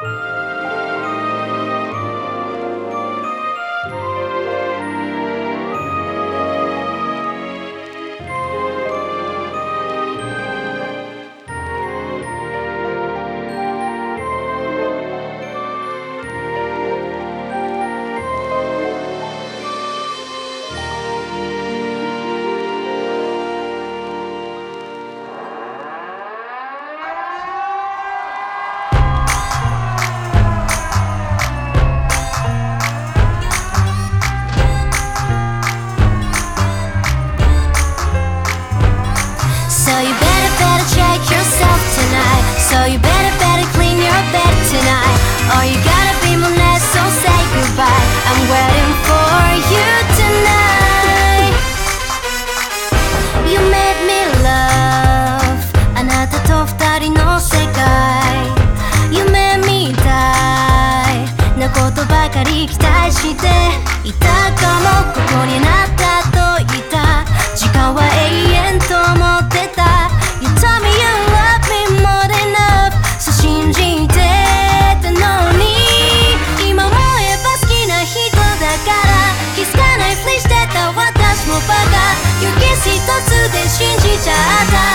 So ばかり期待していたかもここになったと言った。時間は永遠と思ってた。You told me you love me more than enough そう信じてたのに。今思えば好きな人だから。気づかないふりしてた私もバカ。Your kiss 一つで信じちゃった。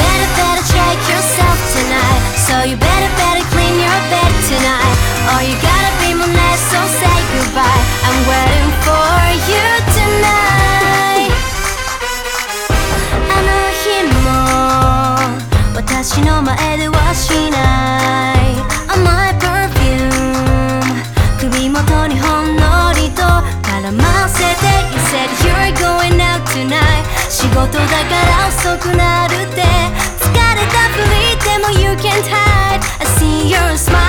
better, better check yourself tonight So you better, better clean your bed tonight Or you gotta be more less, so say goodbye I'm waiting for you tonight あの日も私の前ではしない甘い perfume 首元にほんのりと絡ませて You said you're going out tonight 仕事だから遅くなる can't hide I see your smile